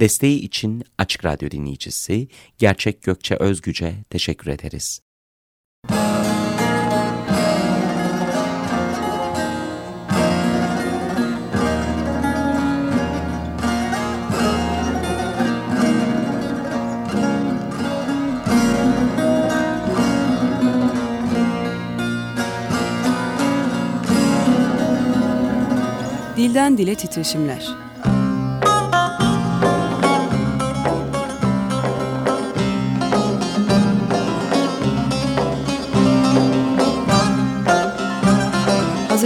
Desteği için Açık Radyo dinleyicisi Gerçek Gökçe Özgüce teşekkür ederiz. Dilden Dile Titreşimler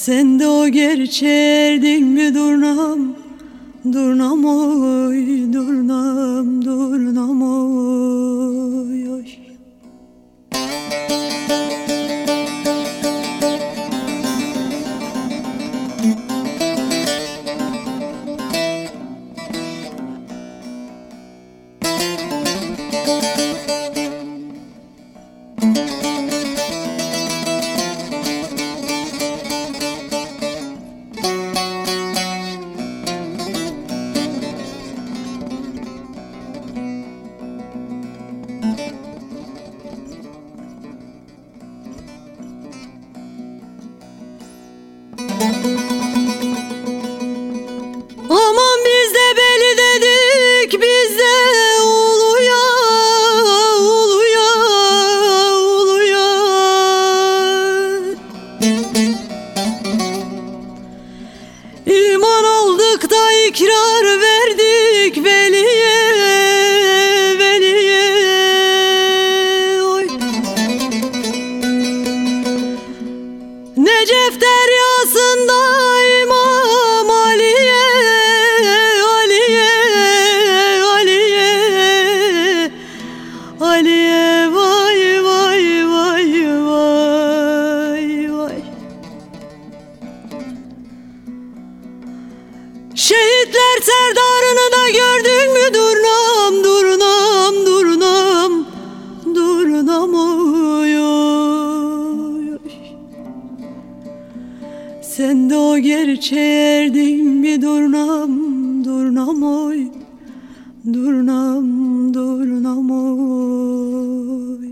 Aliye vay vay vay vay vay Sen de o gerçeğe erdin mi durnam durnam oy. Durnam durnam oy.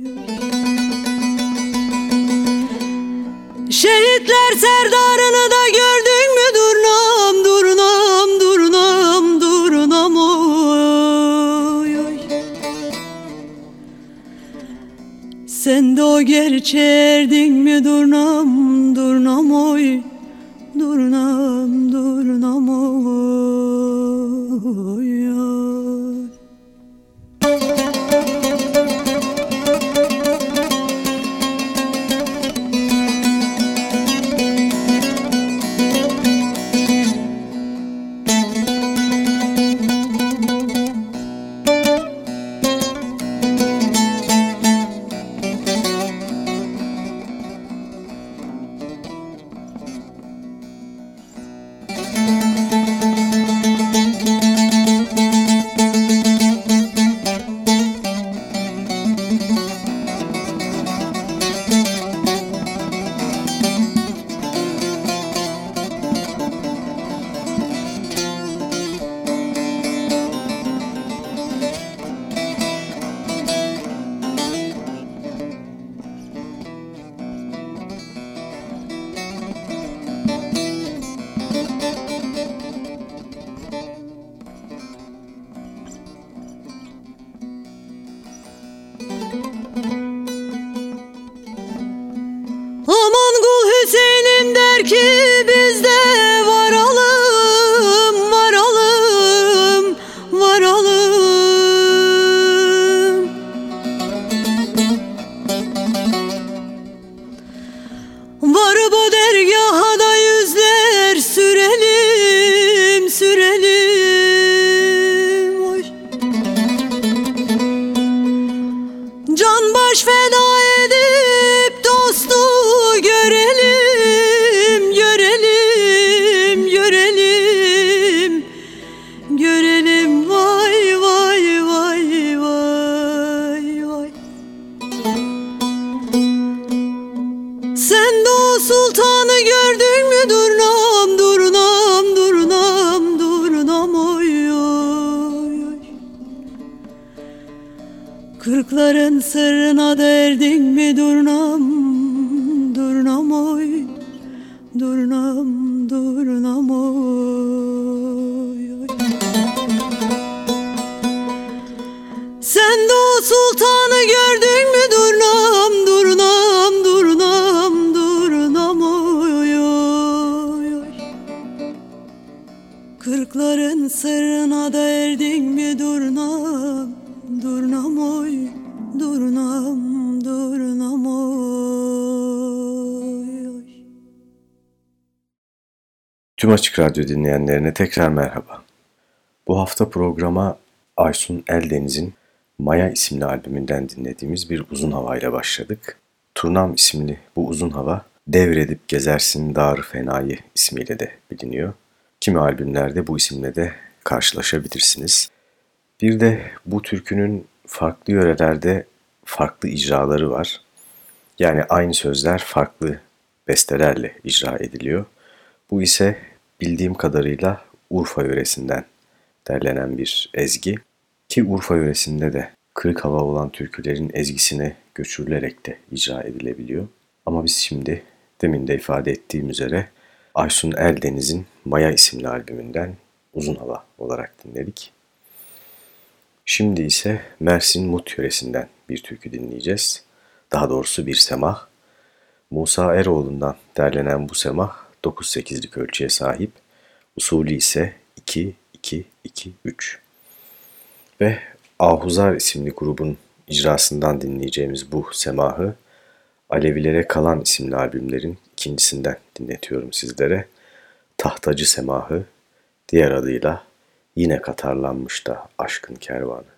Şehitler serdarını da gördün mü? Durnam durnam durnam durnam oy. Sen de o gerçeğe erdin mi? Durnam durnam oy Der ki biz de varalım, Tüm Açık Radyo dinleyenlerine tekrar merhaba. Bu hafta programa Aysun Eldeniz'in Maya isimli albümünden dinlediğimiz bir uzun havayla başladık. Turnam isimli bu uzun hava Devredip Gezersin Dar Fenayı ismiyle de biliniyor. Kimi albümlerde bu isimle de karşılaşabilirsiniz. Bir de bu türkünün farklı yörelerde farklı icraları var. Yani aynı sözler farklı bestelerle icra ediliyor. Bu ise bildiğim kadarıyla Urfa yöresinden derlenen bir ezgi. Ki Urfa yöresinde de kırık hava olan türkülerin ezgisine göçürülerek de icra edilebiliyor. Ama biz şimdi demin de ifade ettiğim üzere Aysun Eldeniz'in Maya isimli albümünden Uzun Hava olarak dinledik. Şimdi ise Mersin Mut yöresinden bir türkü dinleyeceğiz. Daha doğrusu bir semah. Musa Eroğlu'ndan derlenen bu semah 9-8'lik ölçüye sahip. Usulü ise 2-2-2-3. Ve Ahuzar isimli grubun icrasından dinleyeceğimiz bu semahı Alevilere Kalan isimli albümlerin ikincisinden dinletiyorum sizlere. Tahtacı Semahı, diğer adıyla Yine Katarlanmış da Aşkın Kervanı.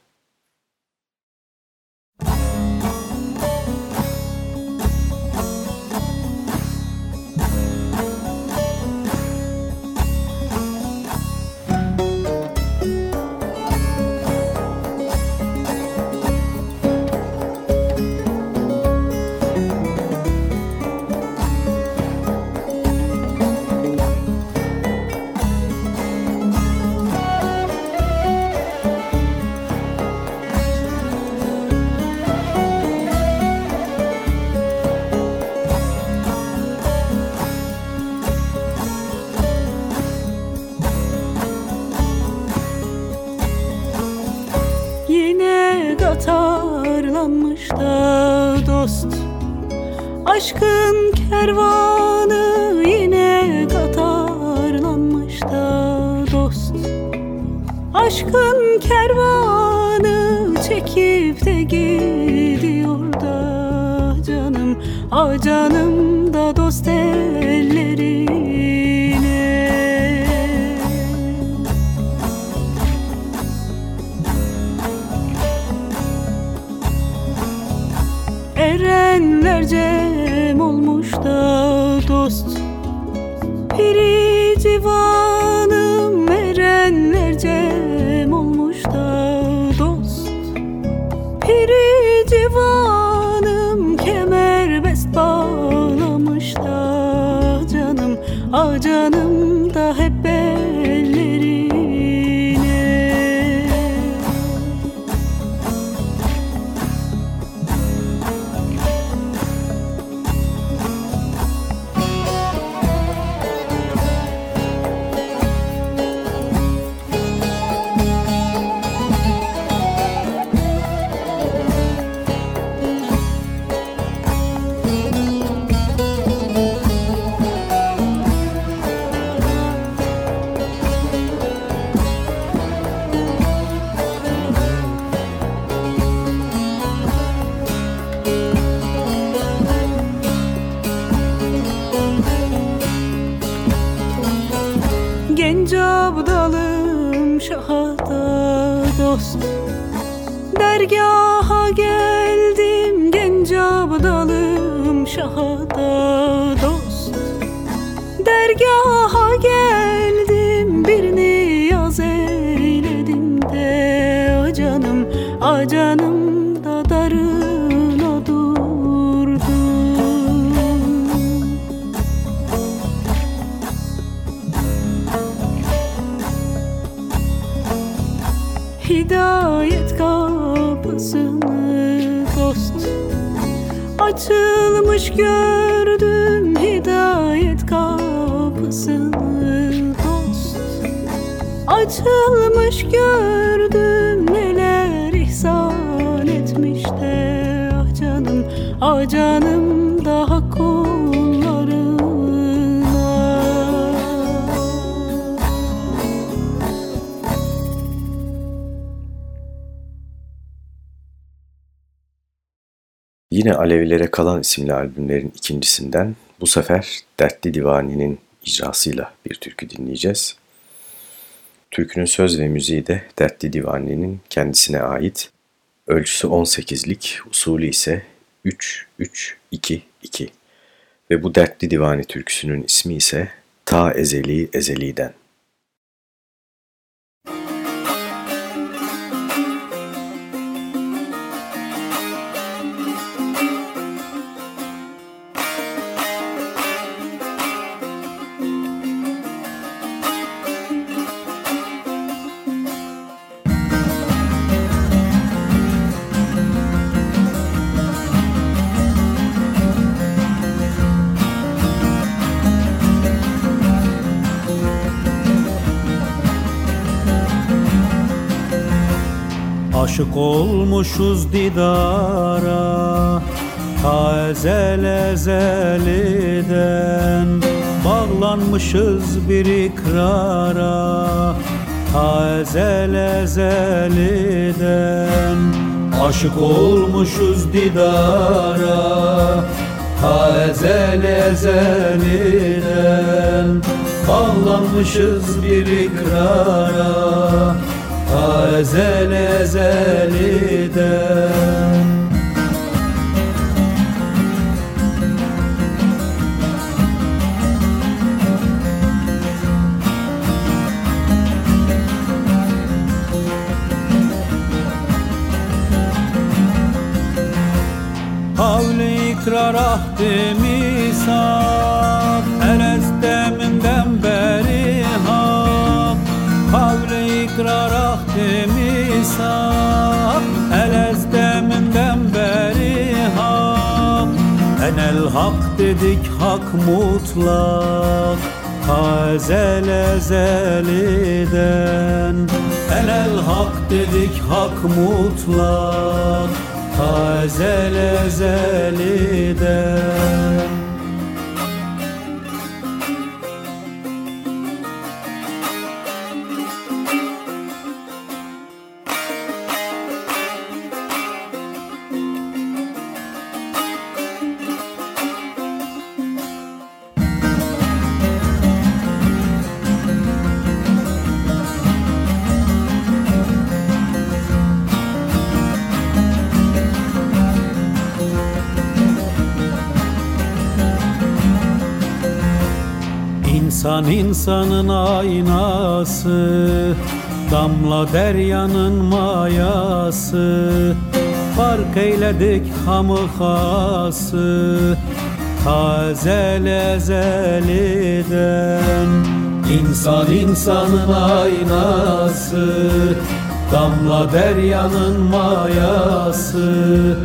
Aşkın kervanı yine katarlanmış da dost. Aşkın kervanı çekip de gidiyor da canım. Ah canım dergaha geldim genç abdalım şahada dost. Dergaha geldim bir niyaz eyledim de a canım a canım Açılmış gördüm hidayet kapısını dost. Açılmış gördüm neler ihsan etmiş de Ah canım ah canım Yine Alevilere Kalan isimli albümlerin ikincisinden bu sefer Dertli Divani'nin icrasıyla bir türkü dinleyeceğiz. Türkünün söz ve müziği de Dertli Divani'nin kendisine ait. Ölçüsü 18'lik, usulü ise 3-3-2-2 ve bu Dertli Divani türküsünün ismi ise Ta Ezeli Ezeli'den. Aşık olmuşuz didara Ta ezel ezeliden Bağlanmışız bir ikrara Ta ezel ezeliden Aşık olmuşuz didara Ta ezel ezeliden Bağlanmışız bir ikrara ezel ezeliden Havle ikrar ahdi misak hak dedik hak mutlak. Ta ezel ezeliden Enel hak dedik hak mutlak. Ta ezel ezeliden insanın aynası Damla deryanın mayası. Fark eyledik hamıhası Ta ezel ezeliden İnsan insanın aynası Damla deryanın mayası.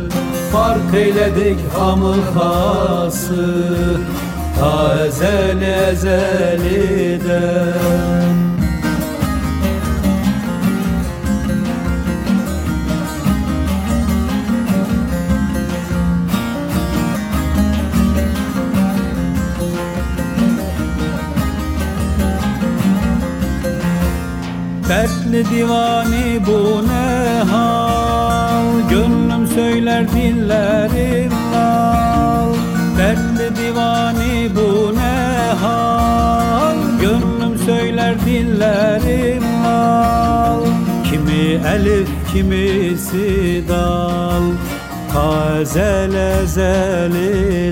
Fark eyledik hamıhası ta ezel ezeliden Dertli divani bu ne hal? Gönlüm söyler dillerim hal Gönlüm söyler dillerim mal Kimi elif kimisi dal. Ta ezel ezeliden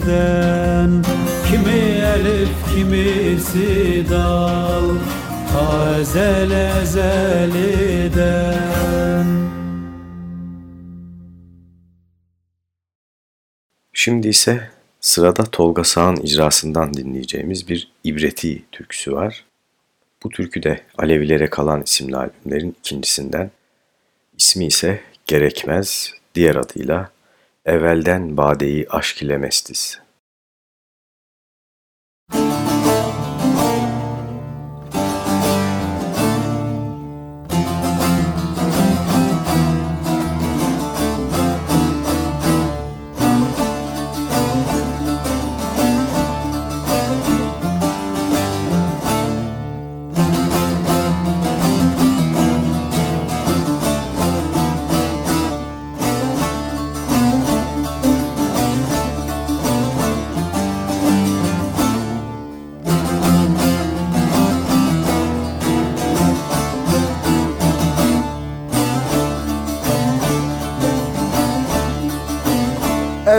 Kimi elif kimisi dal. Ta ezel ezeliden Şimdi ise Sırada Tolga Sağ'ın icrasından dinleyeceğimiz bir İbreti türküsü var. Bu türkü de Alevilere Kalan isimli albümlerin ikincisinden. İsmi ise Gerekmez, diğer adıyla Evvelden Badeyi Aşk ile Mestis.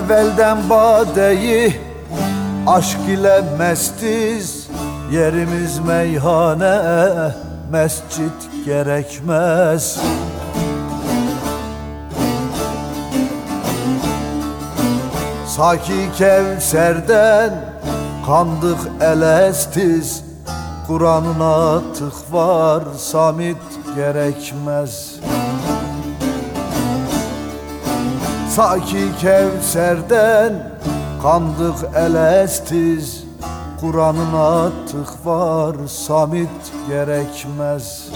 Evvelden badeyi aşk ile mestiz Yerimiz meyhane mescit gerekmez. Saki Kevser'den kandık elestiz Kur'an'ına tık var samit gerekmez Saki Kevser'den kandık elestiz. Kur'an'ın atık var samit gerekmez.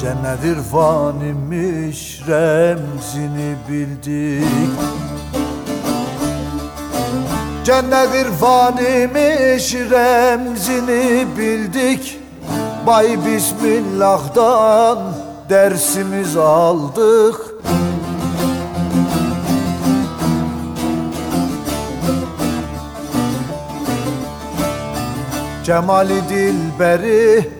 Cennet irfan imiş remzini bildik. Cennet irfan imiş remzini bildik. Bay Bismillah'tan dersimiz aldık. Cemali dilberi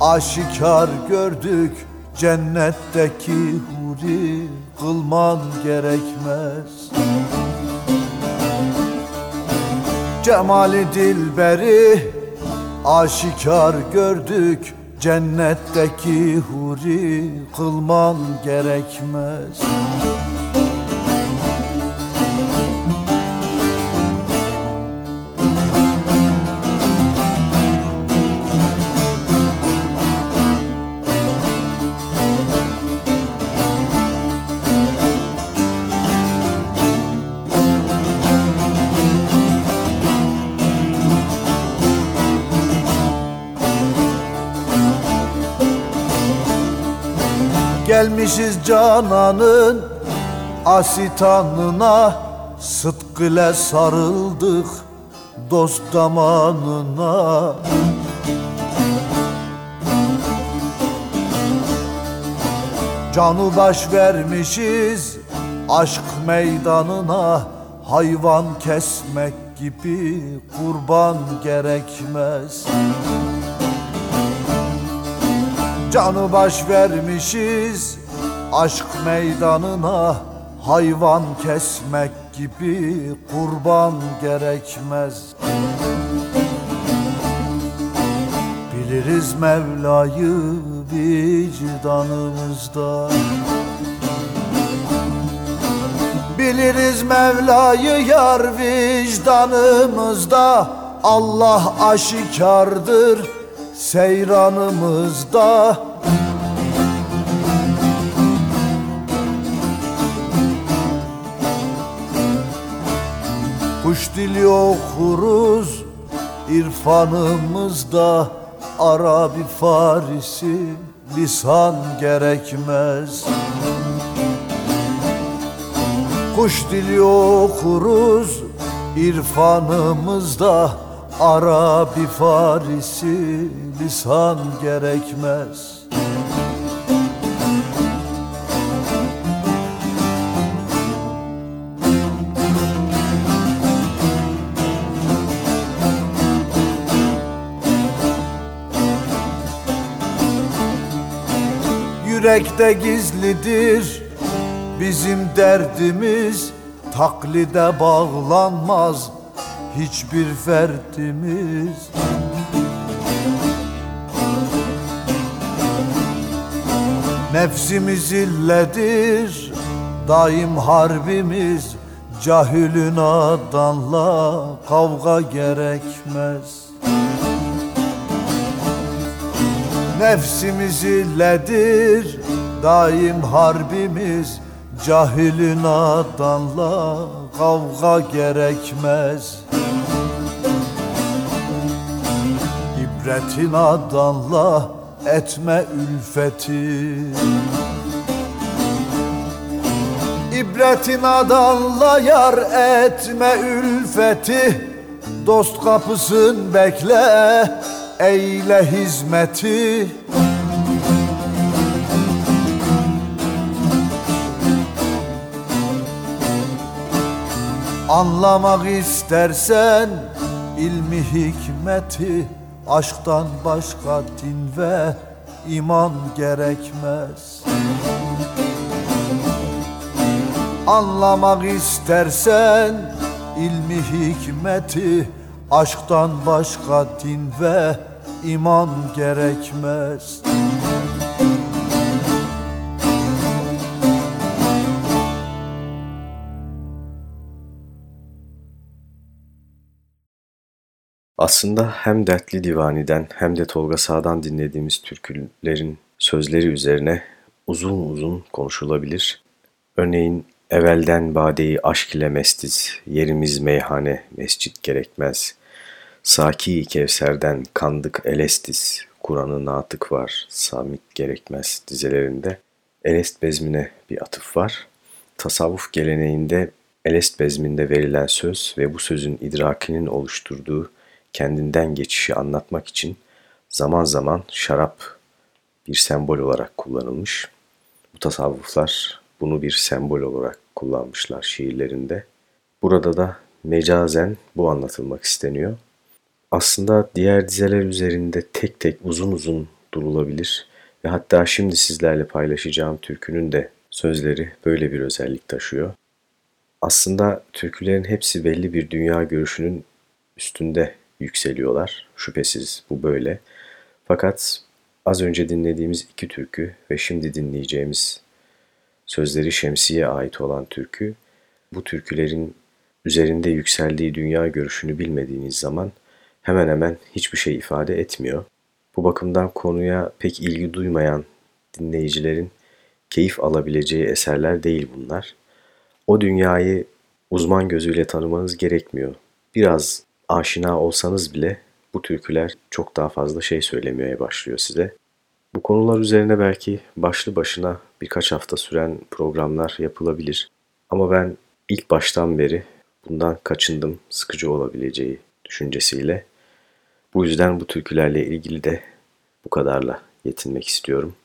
aşikar gördük Cennetteki huri kılman gerekmez. Cemali dilberi aşikar gördük Cennetteki huri kılman gerekmez Gelmişiz cananın asitanına Sıdk ile sarıldık dost damanına. Canı baş vermişiz aşk meydanına Hayvan kesmek gibi kurban gerekmez. Canı baş vermişiz aşk meydanına Hayvan kesmek gibi kurban gerekmez. Biliriz Mevla'yı vicdanımızda. Biliriz Mevla'yı yar vicdanımızda. Allah aşikardır seyranımızda Kuş dili okuruz irfanımızda Arabi Farisi. Lisan gerekmez. Kuş dili okuruz irfanımızda Arabi Farisi. Lisan gerekmez Yürekte gizlidir. Bizim derdimiz Taklide bağlanmaz. Hiçbir ferdimiz. Nefsimiz illedir. Daim harbimiz Cahülün adanla kavga gerekmez Nefsimiz illedir. Daim harbimiz Cahilin adanla kavga gerekmez. İbretin adanla etme ülfeti. İbretin adanla yar etme ülfeti. Dost kapısın bekle eyle hizmeti. Anlamak istersen ilmi hikmeti Aşktan başka din ve iman gerekmez. Anlamak istersen ilmi hikmeti Aşktan başka din ve iman gerekmez Aslında hem Dertli Divani'den hem de Tolga Sağ'dan dinlediğimiz türkülerin sözleri üzerine uzun uzun konuşulabilir. Örneğin evvelden badeyi aşk ile mestiz, yerimiz meyhane, mescit gerekmez. Saki Kevser'den kandık elestis, Kur'an'ın natık var, samit gerekmez dizelerinde. Elest bezmine bir atıf var. Tasavvuf geleneğinde Elest bezminde verilen söz ve bu sözün idrakinin oluşturduğu kendinden geçişi anlatmak için zaman zaman şarap bir sembol olarak kullanılmış. Bu tasavvuflar bunu bir sembol olarak kullanmışlar şiirlerinde. Burada da mecazen bu anlatılmak isteniyor. Aslında diğer dizeler üzerinde tek tek uzun uzun durulabilir ve hatta şimdi sizlerle paylaşacağım türkünün de sözleri böyle bir özellik taşıyor. Aslında türkülerin hepsi belli bir dünya görüşünün üstünde yükseliyorlar. Şüphesiz bu böyle. Fakat az önce dinlediğimiz iki türkü ve şimdi dinleyeceğimiz sözleri Şemsi'ye ait olan türkü, bu türkülerin üzerinde yükseldiği dünya görüşünü bilmediğiniz zaman hemen hemen hiçbir şey ifade etmiyor. Bu bakımdan konuya pek ilgi duymayan dinleyicilerin keyif alabileceği eserler değil bunlar. O dünyayı uzman gözüyle tanımanız gerekmiyor. Biraz aşina olsanız bile bu türküler çok daha fazla şey söylemeye başlıyor size. Bu konular üzerine belki başlı başına birkaç hafta süren programlar yapılabilir. Ama ben ilk baştan beri bundan kaçındım sıkıcı olabileceği düşüncesiyle. Bu yüzden bu türkülerle ilgili de bu kadarla yetinmek istiyorum.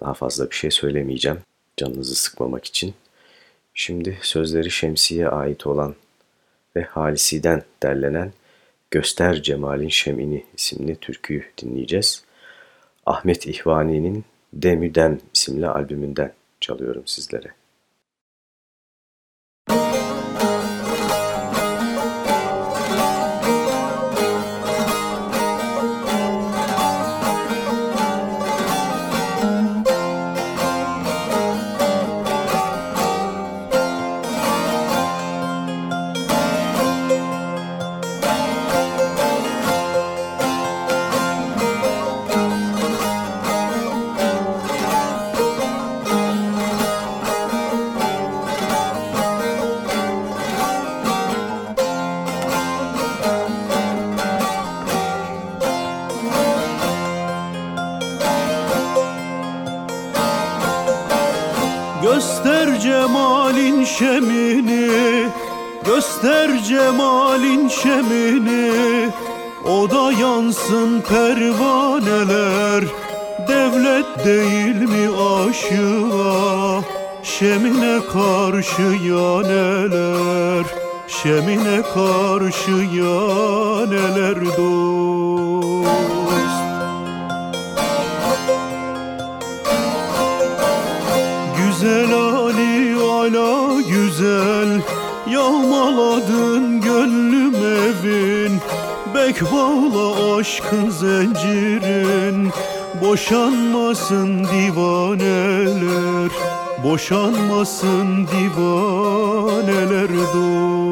Daha fazla bir şey söylemeyeceğim canınızı sıkmamak için. Şimdi sözleri Şemsi'ye ait olan ve Halisi'den derlenen Göster Cemal'in Şemini isimli türküyü dinleyeceğiz. Ahmet İhvani'nin Demüdem isimli albümünden çalıyorum sizlere. Şemini Göster cemalin şemini. O da yansın pervaneler Devlet değil mi aşığa? Şemine karşı yaneler Şemine karşı yaneler dost güzel Yağmaladın gönlüm evin Bek bağla aşkın zincirin Boşanmasın divaneler Boşanmasın divaneler dost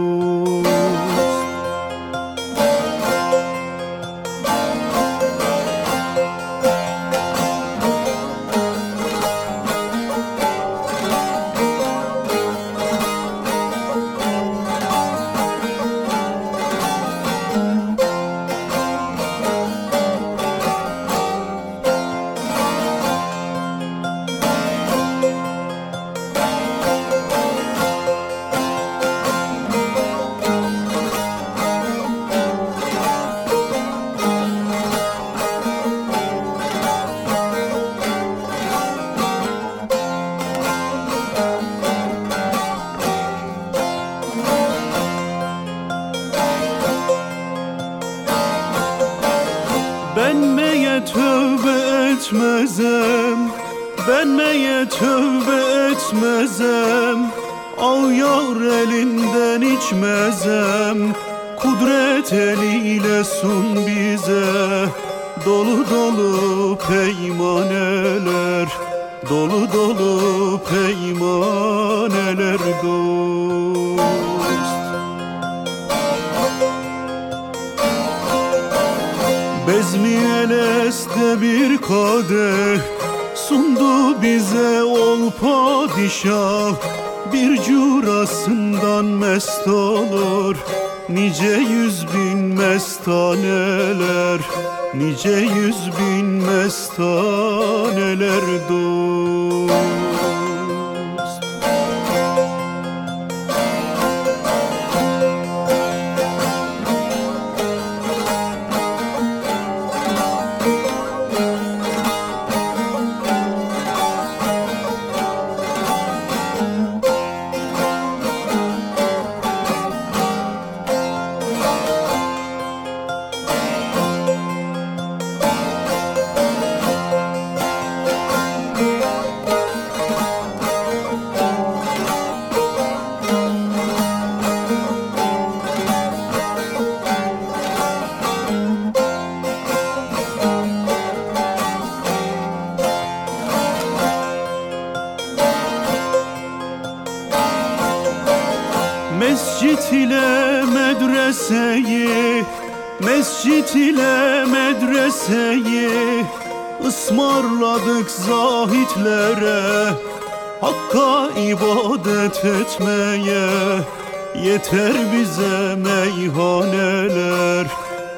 Yeter bize meyhaneler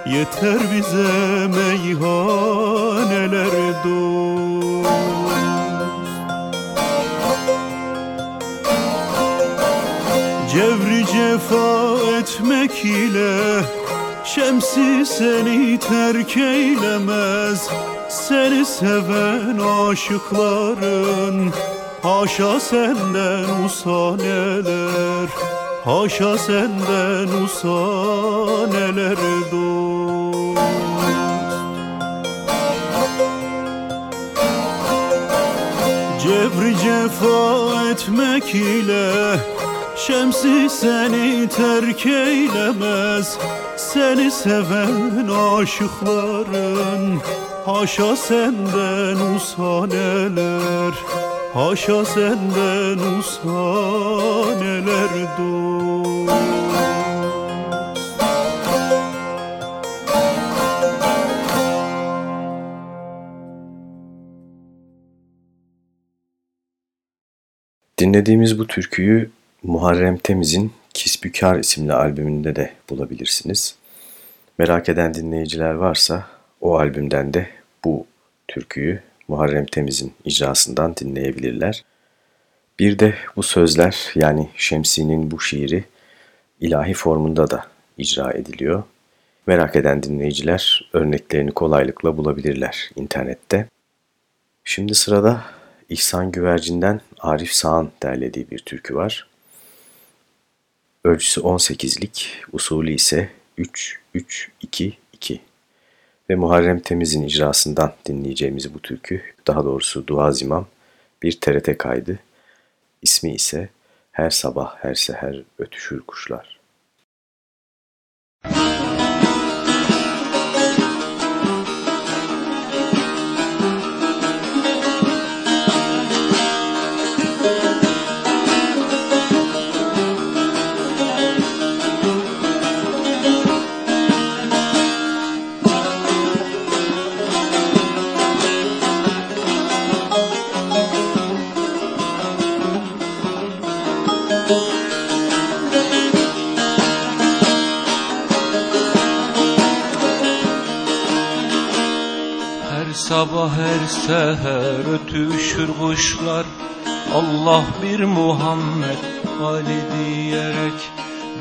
Yeter bize meyhaneler dost. Cevri cefa etmek ile Şemsi seni terk eylemez. Seni seven aşıkların Haşa senden usaneler Haşa senden usaneler dost? Cebri cefa etmek ile Şemsi seni terk eylemez. Seni seven aşıkların Haşa senden usaneler Haşa senden usaneler dost Dinlediğimiz bu türküyü Muharrem Temiz'in Kisbükar isimli albümünde de bulabilirsiniz. Merak eden dinleyiciler varsa o albümden de bu türküyü Muharrem Temiz'in icrasından dinleyebilirler. Bir de bu sözler yani Şemsi'nin bu şiiri ilahi formunda da icra ediliyor. Merak eden dinleyiciler örneklerini kolaylıkla bulabilirler internette. Şimdi sırada İhsan Güvercin'den Arif Sağ'ın derlediği bir türkü var. Ölçüsü 18'lik, usulü ise 3-3-2-2 ve Muharrem Temiz'in icrasından dinleyeceğimiz bu türkü, daha doğrusu Dua Zimam, bir TRT kaydı. İsmi ise Her Sabah Her Seher Ötüşür Kuşlar. Sabah her seher ötüşür kuşlar. Allah bir Muhammed Ali diyerek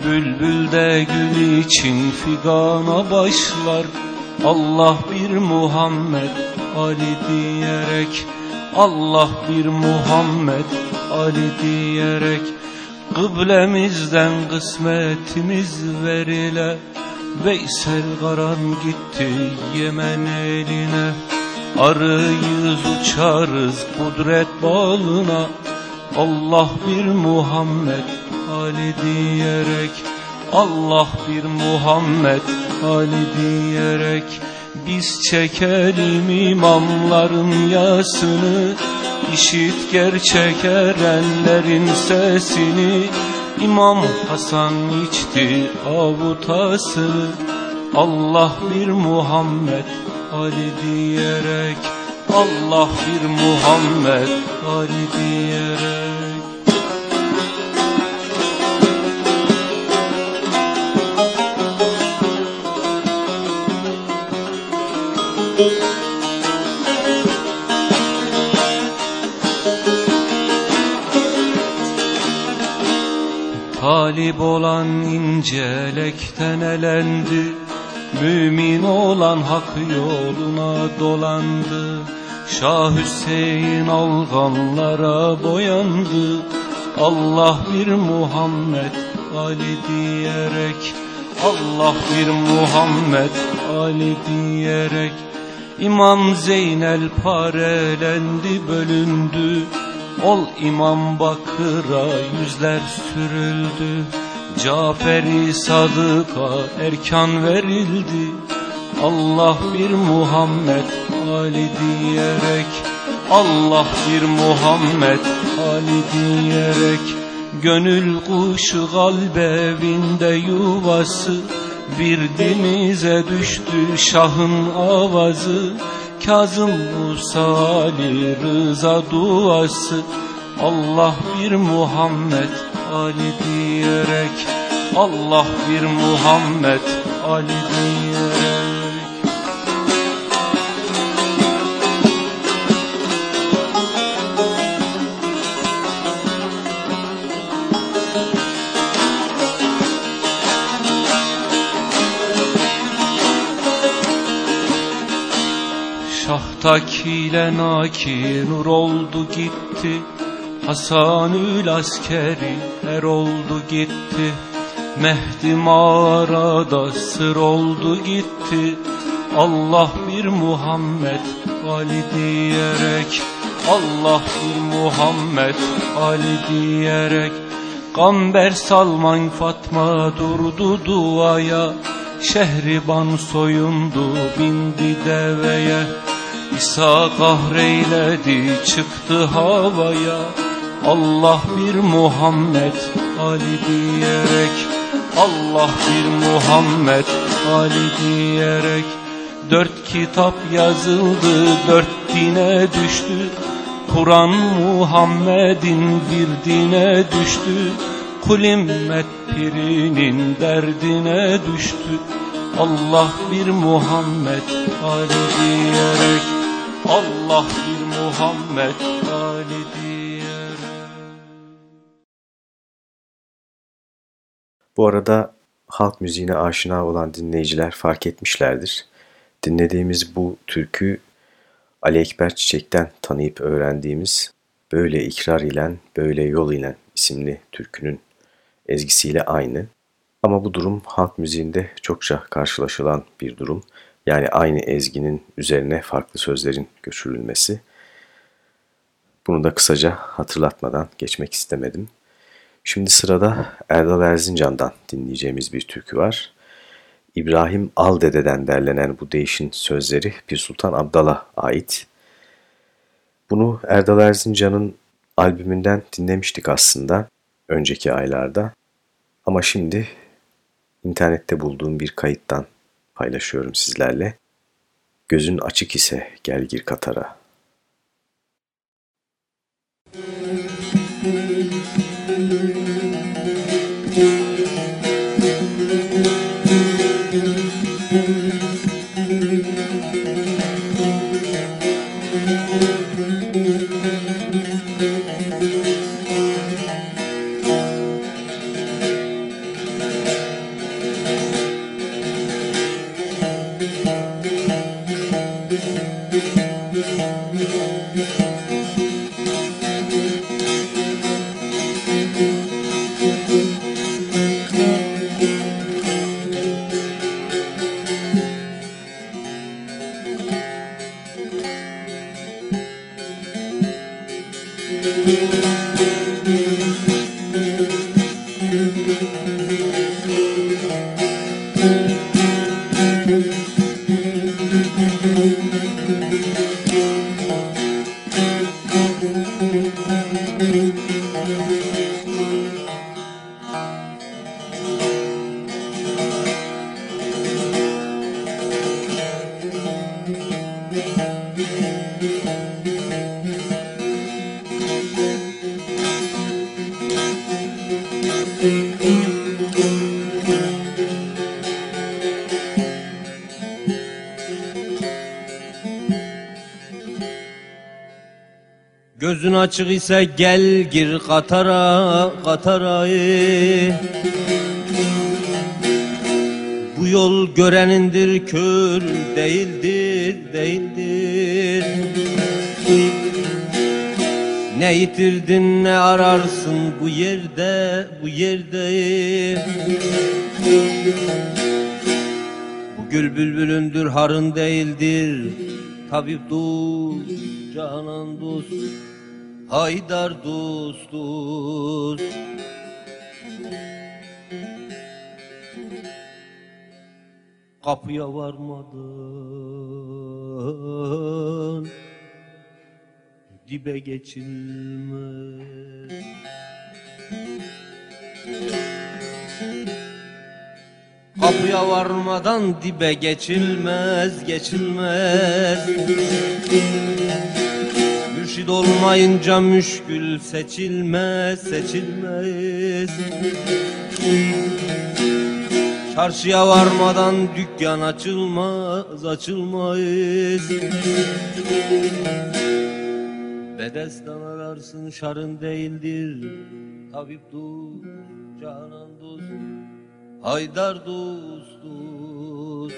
Bülbül de gül için figana başlar. Allah bir Muhammed Ali diyerek Allah bir Muhammed Ali diyerek Kıblemizden kısmetimiz verile. Veysel Karan gitti Yemen eline Arıyız uçarız kudret bağına Allah bir Muhammed Ali diyerek. Allah bir Muhammed Ali diyerek. Biz çekelim imamların yasını İşit gerçek erenlerin sesini. İmam Hasan içti avutasını Allah bir Muhammed Ali diyerek Allah bir Muhammed. Ali diyerek. Talip olan incelekten elendi Mümin olan hak yoluna dolandı. Şah Hüseyin alganlara boyandı. Allah bir Muhammed Ali diyerek Allah bir Muhammed Ali diyerek. İmam Zeynel parelendi bölündü. Ol İmam Bakır'a yüzler sürüldü Caferi Sadık'a erkan verildi. Allah bir Muhammed Ali diyerek Allah bir Muhammed Ali diyerek Gönül kuşu kalbevinde yuvası Bir denize düştü şahın avazı Kazım Musa Ali Rıza duası Allah bir Muhammed Ali diyerek Allah bir Muhammed Ali diyerek. Şahtakiyle naki nur oldu gitti Hasanül askeri er oldu gitti Mehdi mağarada sır oldu gitti. Allah bir Muhammed Ali diyerek. Allah bir Muhammed Ali diyerek. Gamber Salman Fatma durdu duaya Şehriban soyundu bindi deveye. İsa kahreyledi çıktı havaya Allah bir Muhammed Ali diyerek. Allah bir Muhammed Ali diyerek. Dört kitap yazıldı dört dine düştü. Kur'an Muhammed'in bir dine düştü. Kulimmet pirinin derdine düştü. Allah bir Muhammed Ali diyerek. Allah bir Muhammed Ali diyerek Bu arada halk müziğine aşina olan dinleyiciler fark etmişlerdir. Dinlediğimiz bu türkü Ali Ekber Çiçek'ten tanıyıp öğrendiğimiz Böyle ikrar ile Böyle Yol ile isimli türkünün ezgisiyle aynı. Ama bu durum halk müziğinde çokça karşılaşılan bir durum. Yani aynı ezginin üzerine farklı sözlerin göçürülmesi. Bunu da kısaca hatırlatmadan geçmek istemedim. Şimdi sırada Erdal Erzincan'dan dinleyeceğimiz bir türkü var. İbrahim Aldede'den derlenen bu değişin sözleri Pir Sultan Abdal'a ait. Bunu Erdal Erzincan'ın albümünden dinlemiştik aslında önceki aylarda. Ama şimdi internette bulduğum bir kayıttan paylaşıyorum sizlerle. Gözün açık ise gel gir Katar'a. Açık ise gel gir Katar'a Katar'a. Bu yol görenindir kör değildir değildir. Ne yitirdin ne ararsın bu yerde bu yerde. Bu gül bülbülündür harın değildir. Tabip dur canan dost Haydar dost dost Kapıya varmadan Dibe geçilmez. Kapıya varmadan dibe geçilmez, geçilmez Mürşid olmayınca müşkül seçilmez seçilmez. Çarşıya varmadan dükkan açılmaz açılmaz. Bedestan ararsın şarın değildir. Tabip dost, canan dost Haydar dost dost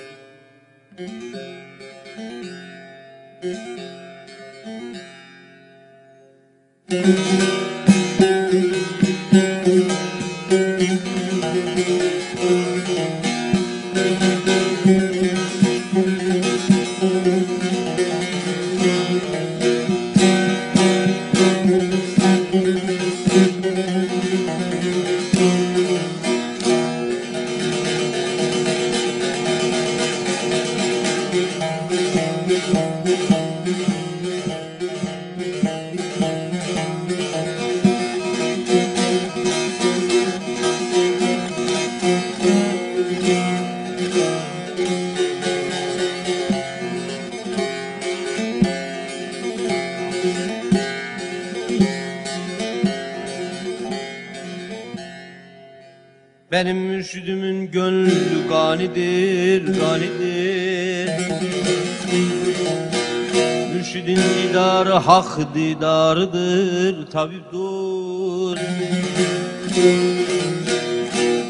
Benim mürşidimin gönlü ganidir, ganidir. Mürşidin didarı hak didarıdır, tabip dur.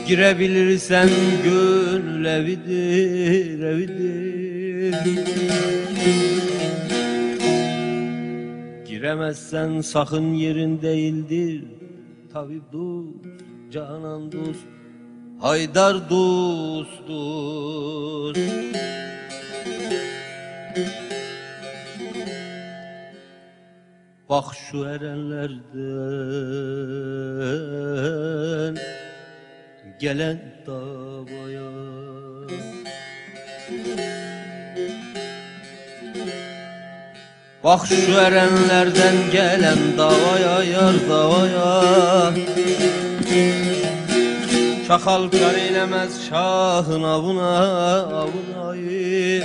Girebilirsen gönül evidir, evidir. Giremezsen sakın yerin değildir Tabip dost, canan dost Haydar dost dost Bak şu erenlerden Gelen davaya. Bak şu erenlerden gelen davaya yar davaya Çakal kar eylemez şahın avına avunayı.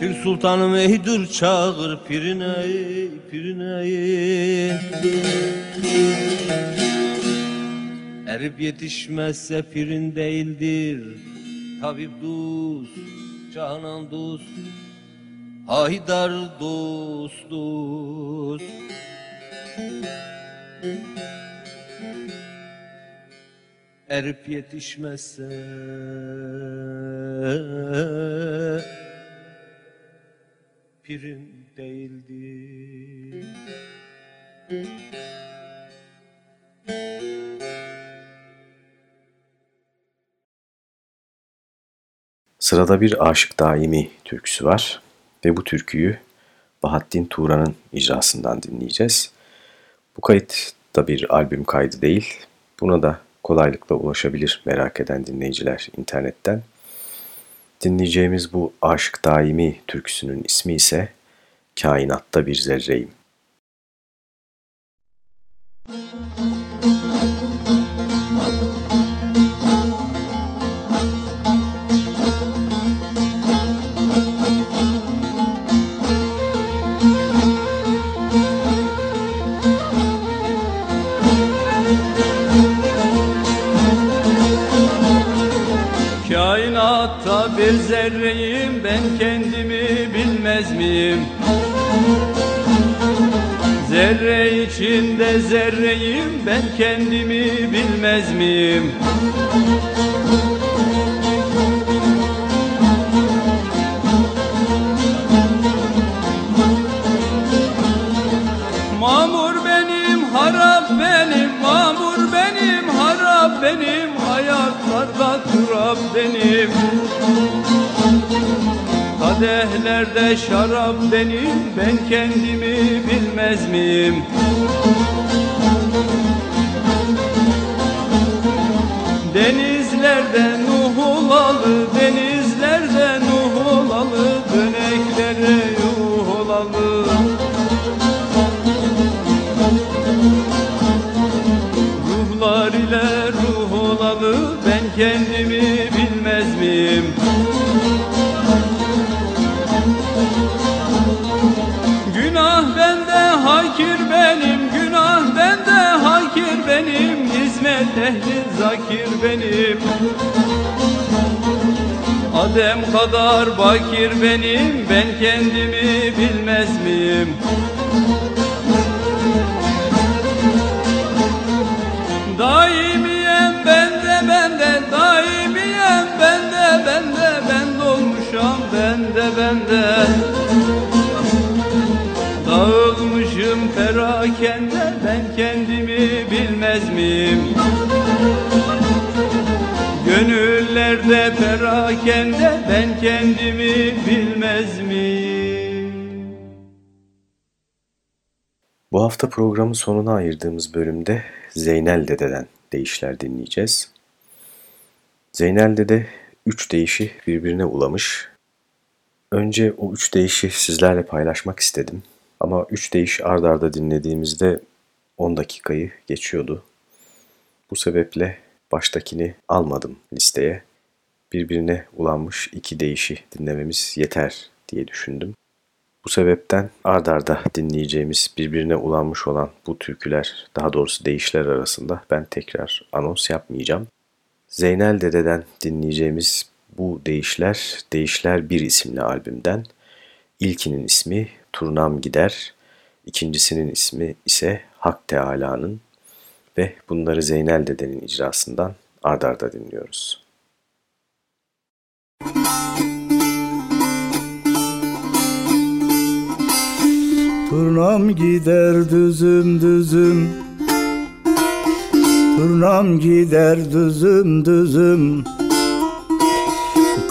Pir sultanım eydur çağır pirineyi pirineyi. Erip yetişmezse pirin değildir. Tabip dost, canan dost Haydar dost dost Erip yetişmezse Pirin değildir Sırada bir Aşık Daimi türküsü var ve bu türküyü Bahattin Turan'ın icrasından dinleyeceğiz. Bu kayıt da bir albüm kaydı değil. Buna da kolaylıkla ulaşabilir merak eden dinleyiciler internetten. Dinleyeceğimiz bu Aşık Daimi türküsünün ismi ise Kainatta Bir Zerreyim. Kainatta bir zerreyim ben kendimi bilmez miyim? Zerre içinde zerreyim ben kendimi bilmez miyim? Mamur benim, harap benim, mamur benim, harap benim, hayatlarda turap benim. Kadehlerde şarap benim, ben kendimi bilmez miyim? Denizlerde Nuh olalı, denizlerde fakir benim Günah bende hakir benim. Hizmet ehli zakir benim. Adem kadar bakir benim Ben kendimi bilmez miyim? Daimiyem bende bende Daimiyem bende bende Ben dolmuşam bende bende perakende Ben kendimi bilmez miyim Gönüllerde perakende Ben kendimi bilmez miyim Bu hafta programın sonuna ayırdığımız bölümde Zeynel Dede'den deyişler dinleyeceğiz. Zeynel Dede üç deyişi birbirine ulamış. Önce o üç deyişi sizlerle paylaşmak istedim. Ama üç değiş ard arda dinlediğimizde 10 dakikayı geçiyordu. Bu sebeple baştakini almadım listeye. Birbirine ulanmış iki deyişi dinlememiz yeter diye düşündüm. Bu sebepten ard arda dinleyeceğimiz birbirine ulanmış olan bu türküler, daha doğrusu deyişler arasında ben tekrar anons yapmayacağım. Zeynel Dede'den dinleyeceğimiz bu deyişler, Deyişler Bir isimli albümden. İlkinin ismi Turnam Gider, ikincisinin ismi ise Hak Teala'nın ve bunları Zeynel Dede'nin icrasından ard arda dinliyoruz. Turnam gider düzüm düzüm. Turnam gider düzüm düzüm.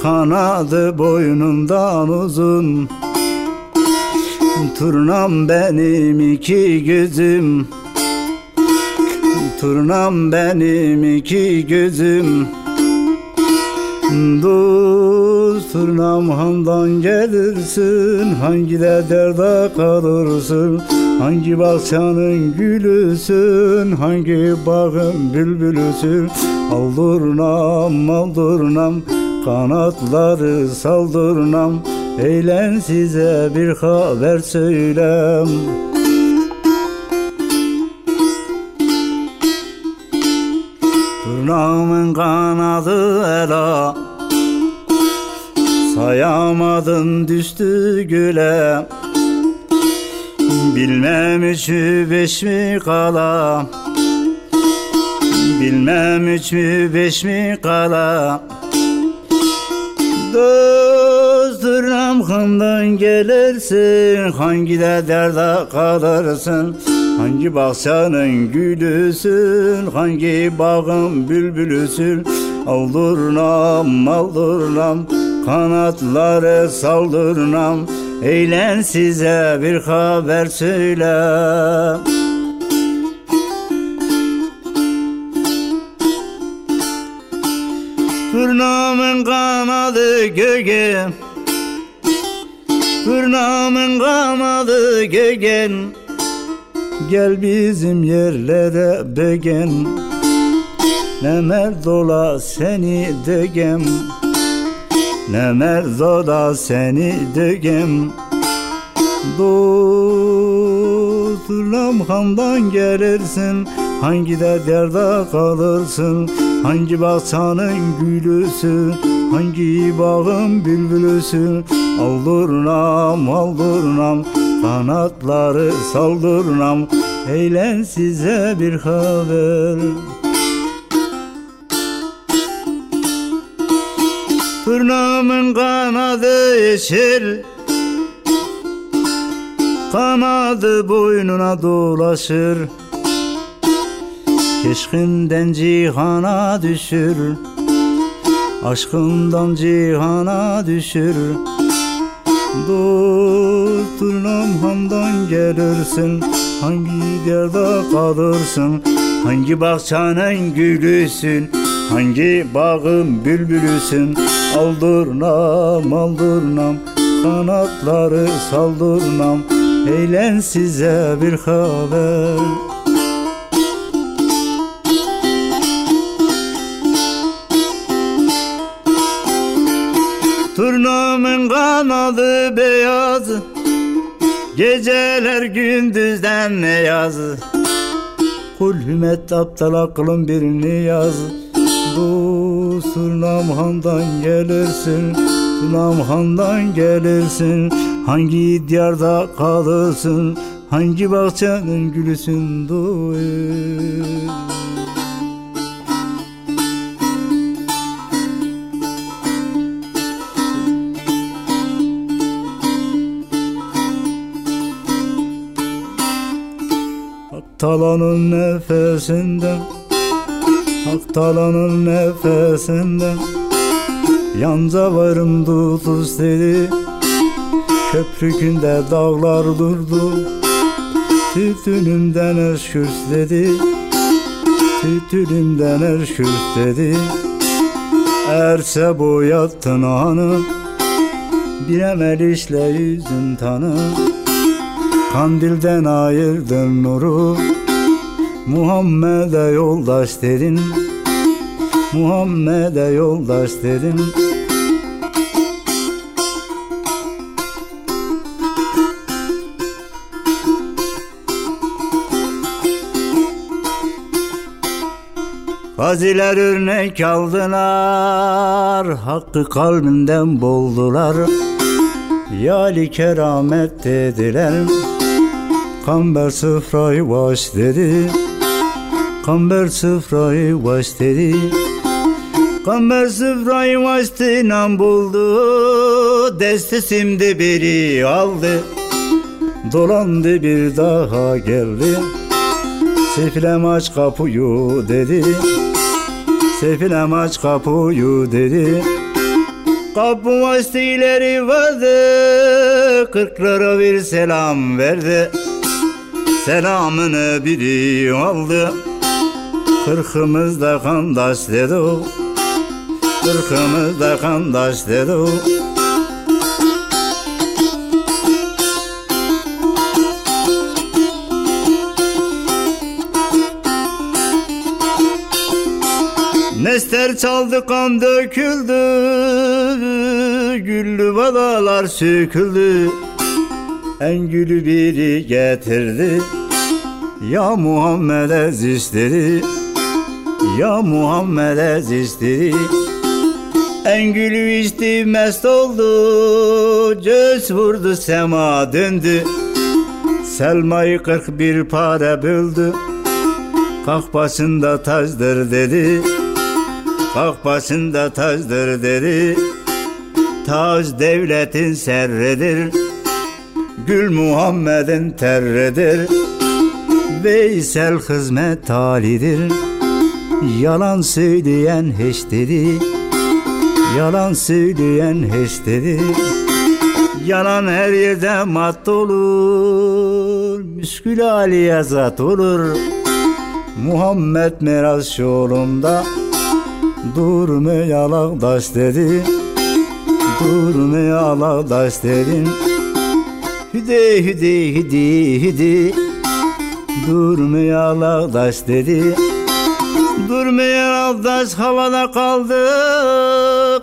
Kanadı boynundan uzun Turnam benim iki gözüm. Turnam benim iki gözüm. Dost turnam handan gelirsin? Hangi de derde kalırsın? Hangi bahçenin gülüsün? Hangi bağın bülbülüsün? Aldırnam aldırnam Kanatları saldırnam Eğlen size bir haber söylem. Turnamın kanadı ela. Sayamadım düştü güle. Bilmem üç mü beş mi kala? Bilmem üç mü beş mi kala Dost ramkından gelirsin. Hangi de derde kalırsın? Hangi bahçenin gülüsün Hangi bağın bülbülüsün? Aldırnam aldırnam Kanatları saldırnam Eğlen size bir haber söyle. Turnamın kanadı göge Turnamın kanadı gögen Gel bizim yerlere begen. Ne merdola seni degem Ne merdola seni degem Dostum handan gelirsin. Hangi de derde kalırsın? Hangi bahçanın gülüsün Hangi bağın bülbülüsün Aldırnam aldırnam Kanatları saldırnam Eğlen size bir haber. Turnamın kanadı yeşil. Kanadı boynuna dolaşır. Keşkinden cihana düşür Aşkından cihana düşür. Dostum handan gelirsin. Hangi yerde kalırsın? Hangi bahçenin gülüsün? Hangi bağın bülbülüsün? Aldırnam aldırnam Kanatları saldırnam Eğlen size bir haber Turnamın kanadı beyaz Geceler gündüzden ne yaz Kul hümet aptal aklım birini yaz Bu Surnamhan'dan gelirsin Surnamhan'dan gelirsin. Hangi diyarda kalırsın? Hangi bahçenin gülüsün doyur talanın nefesinden Hak talanın nefesinden Yanca varım tutuz dedi Köprükünde dağlar durdu. Tütünümden eşkürs dedi Tütünümden eşkürs dedi Erse boyattın anı Bir emel işle yüzün tanı Kandilden ayırdın nuru. Muhammed'e yoldaş dedin Muhammed'e yoldaş dedin Gaziler örnek aldılar Hakkı kalbinden boldular. Yali keramet dediler Kamber sıfrayı baş dedi. Kamber sıfrayı baş dedi. Kamber sıfrayı baştıyla buldu. Destesimde biri aldı. Dolandı bir daha geldi. Sefilem aç kapıyı dedi. Sefilem aç kapıyı dedi. Kapı açtı ileri vardı. Kırklara bir selam verdi Selamını biri aldı. Kırkımızda kandaş dedi o. Kırkımızda kandaş dedi o. Nester çaldı kan döküldü Güllü balalar söküldü En gülü biri getirdi. Ya Muhammed dedi. Ya Muhammed Aziz dedi. En gülü içti mest oldu. Göz vurdu sema döndü. Selma'yı kırk bir para böldü. Kalk başında dedi. Kalk başında dedi. Tac devletin serredir Gül Muhammed'in terredir Veysel hizmet talidir Yalan söyleyen hiç dedi. Yalan söyleyen hiç dedi. Yalan her yerde mat olur. Müskül aliye zat olur. Muhammed Meraz yolunda Durma yalakdaş dedi. Durma yalakdaş dedim Hüde hüde hüde hüde. Durma yalakdaş dedi. Durmayan aldaş havada kaldı.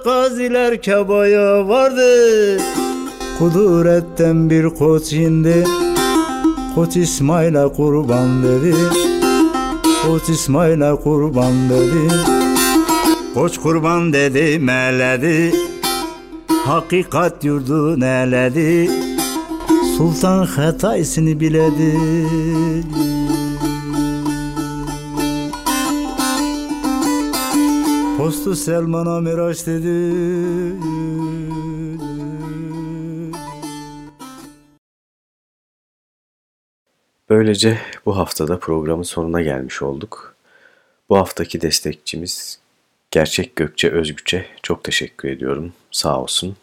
Gaziler kebaya vardı. Kuduretten bir koç indi. Koç İsmail'e kurban dedi. Koç İsmail'e kurban dedi. Koç kurban dedi meledi. Hakikat yurdu neledi Sultan hatasını biledi Postu Selman'a miraç dedi Böylece bu haftada programın sonuna gelmiş olduk. Bu haftaki destekçimiz Gerçek Gökçe Özgüç'e çok teşekkür ediyorum. Sağ olsun.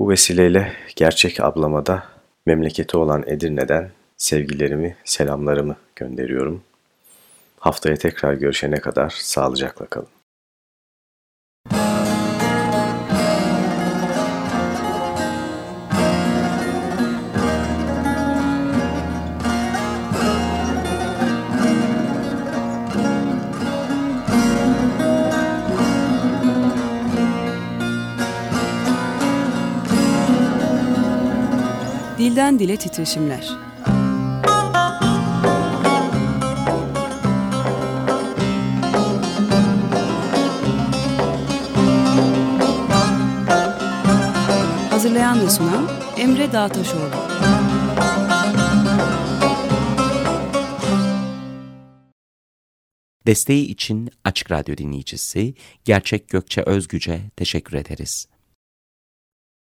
Bu vesileyle Gerçek ablama da memleketi olan Edirne'den sevgilerimi, selamlarımı gönderiyorum. Haftaya tekrar görüşene kadar sağlıcakla kalın. Dilden Dile Titreşimler Hazırlayan ve sunan Emre Dağtaşoğlu Desteği için Açık Radyo dinleyicisi Gerçek Gökçe Özgüce teşekkür ederiz.